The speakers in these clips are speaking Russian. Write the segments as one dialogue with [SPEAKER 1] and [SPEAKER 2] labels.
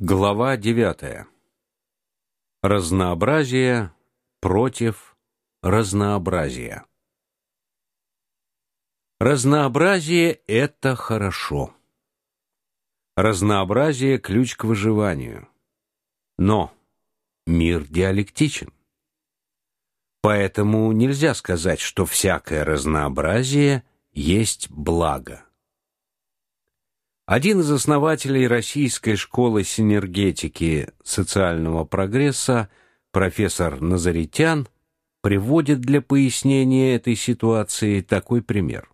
[SPEAKER 1] Глава 9. Разнообразие против разнообразия. Разнообразие это хорошо. Разнообразие ключ к выживанию. Но мир диалектичен. Поэтому нельзя сказать, что всякое разнообразие есть благо. Один из основателей российской школы синергетики социального прогресса, профессор Назаритян, приводит для пояснения этой ситуации такой пример.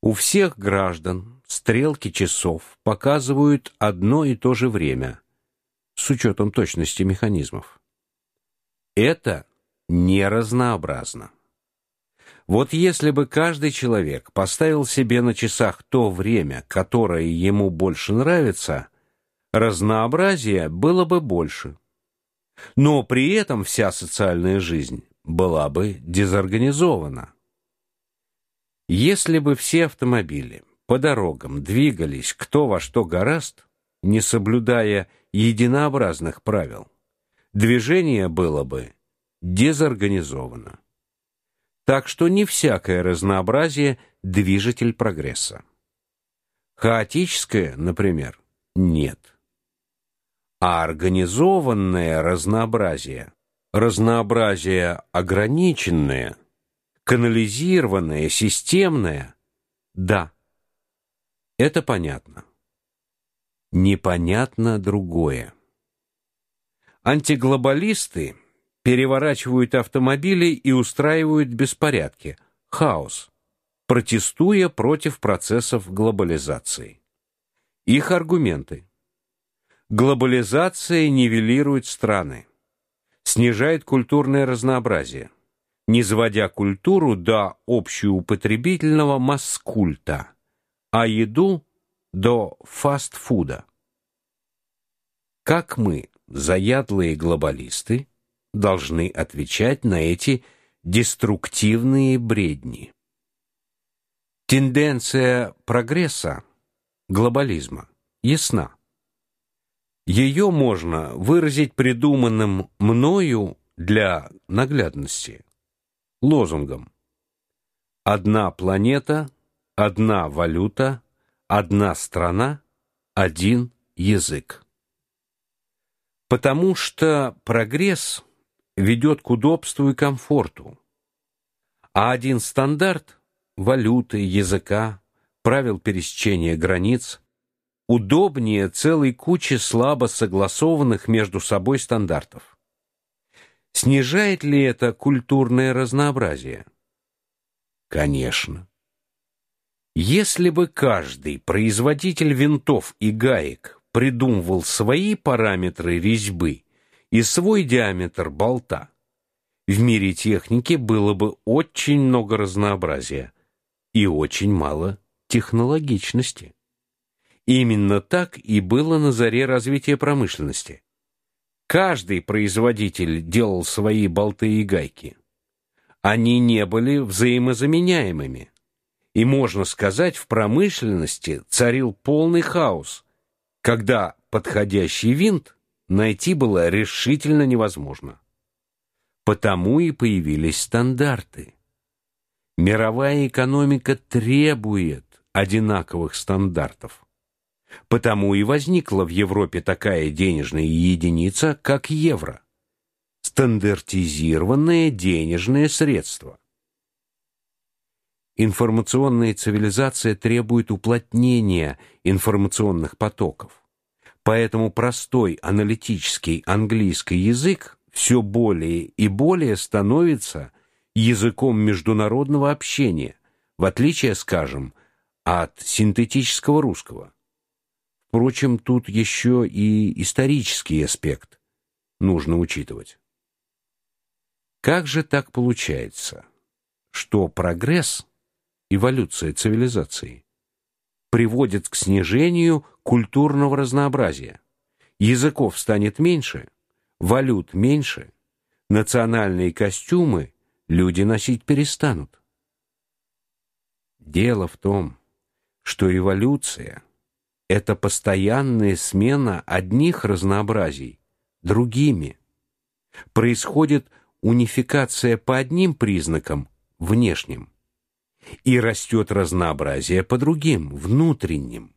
[SPEAKER 1] У всех граждан стрелки часов показывают одно и то же время с учетом точности механизмов. Это не разнообразно. Вот если бы каждый человек поставил себе на часах то время, которое ему больше нравится, разнообразия было бы больше. Но при этом вся социальная жизнь была бы дезорганизована. Если бы все автомобили по дорогам двигались кто во что гораст, не соблюдая единообразных правил, движение было бы дезорганизовано. Так что не всякое разнообразие движитель прогресса. Хаотическое, например, нет. А организованное разнообразие, разнообразие ограниченное, канализированное, системное да. Это понятно. Непонятно другое. Антиглобалисты переворачивают автомобили и устраивают беспорядки, хаос, протестуя против процессов глобализации. Их аргументы: глобализация нивелирует страны, снижает культурное разнообразие, не сводя культуру до общеупотребительного масс-культа, а еду до фастфуда. Как мы, заядлые глобалисты, должны отвечать на эти деструктивные бредни. Тенденция прогресса, глобализма ясна. Ее можно выразить придуманным мною для наглядности лозунгом: одна планета, одна валюта, одна страна, один язык. Потому что прогресс ведет к удобству и комфорту. А один стандарт валюты, языка, правил пересечения границ удобнее целой кучи слабо согласованных между собой стандартов. Снижает ли это культурное разнообразие? Конечно. Если бы каждый производитель винтов и гаек придумывал свои параметры резьбы и свой диаметр болта. В мире техники было бы очень много разнообразия и очень мало технологичности. Именно так и было на заре развития промышленности. Каждый производитель делал свои болты и гайки. Они не были взаимозаменяемыми. И можно сказать, в промышленности царил полный хаос, когда подходящий винт найти было решительно невозможно. Потому и появились стандарты. Мировая экономика требует одинаковых стандартов. Потому и возникла в Европе такая денежная единица, как евро. Стандартизированное денежное средство. Информационная цивилизация требует уплотнения информационных потоков. Поэтому простой аналитический английский язык все более и более становится языком международного общения, в отличие, скажем, от синтетического русского. Впрочем, тут еще и исторический аспект нужно учитывать. Как же так получается, что прогресс, эволюция цивилизации приводит к снижению культурного разнообразия. Языков станет меньше, валют меньше, национальные костюмы люди носить перестанут. Дело в том, что эволюция это постоянная смена одних разнообразий другими. Происходит унификация по одним признакам внешним, и растет разнообразие по другим внутренним.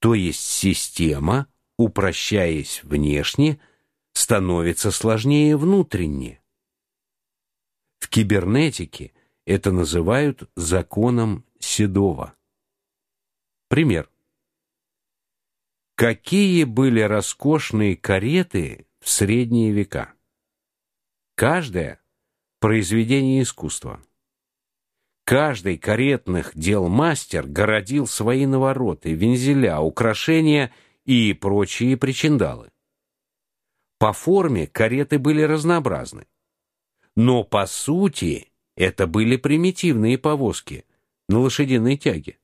[SPEAKER 1] То есть система, упрощаясь внешне, становится сложнее внутренне. В кибернетике это называют законом Седова. Пример. Какие были роскошные кареты в средние века? Каждая произведение искусства. Каждый каретных дел мастер городил свои навороты, вензеля, украшения и прочие причиндалы. По форме кареты были разнообразны, но по сути это были примитивные повозки на лошадиной тяге.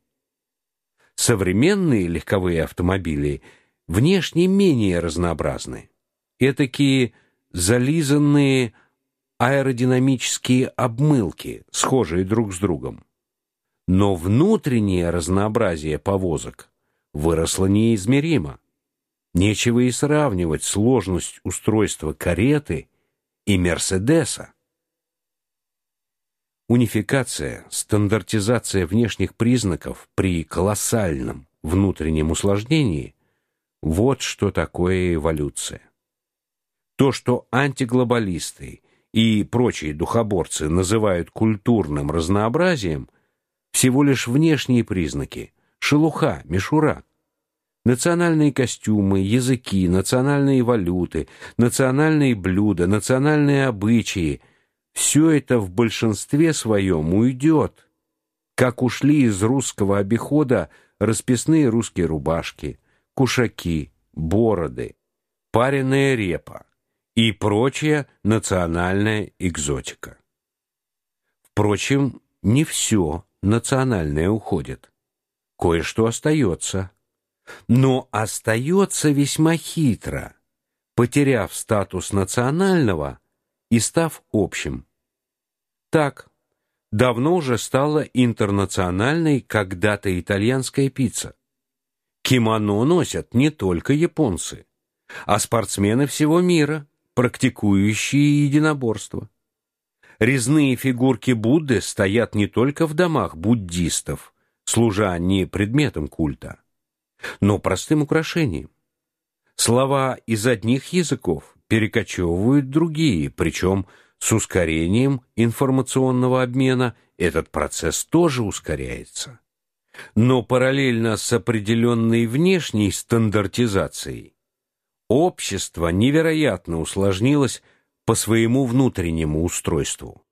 [SPEAKER 1] Современные легковые автомобили внешне менее разнообразны. Этакие зализанные аэродинамические обмылки, схожие друг с другом. Но внутреннее разнообразие повозок выросло неизмеримо. Нечего и сравнивать сложность устройства кареты и Мерседеса. Унификация, стандартизация внешних признаков при колоссальном внутреннем усложнении вот что такое эволюция. То, что антиглобалисты и прочие духоборцы называют культурным разнообразием, всего лишь внешние признаки, шелуха, мишура. Национальные костюмы, языки, национальные валюты, национальные блюда, национальные обычаи все это в большинстве своем уйдет, как ушли из русского обихода расписные русские рубашки, кушаки, бороды, пареная репа, и прочая национальная экзотика. Впрочем, не все национальное уходит. Кое-что остается. Но остается весьма хитро, потеряв статус национального и став общим. Так, давно уже стала интернациональной когда-то итальянская пицца. Кимоно носят не только японцы, а спортсмены всего мира практикующие единоборство. Резные фигурки Будды стоят не только в домах буддистов, служа не предметом культа, но простым украшением. Слова из одних языков перекочевывают другие, причем с ускорением информационного обмена этот процесс тоже ускоряется. Но параллельно с определенной внешней стандартизацией Общество невероятно усложнилось по своему внутреннему устройству.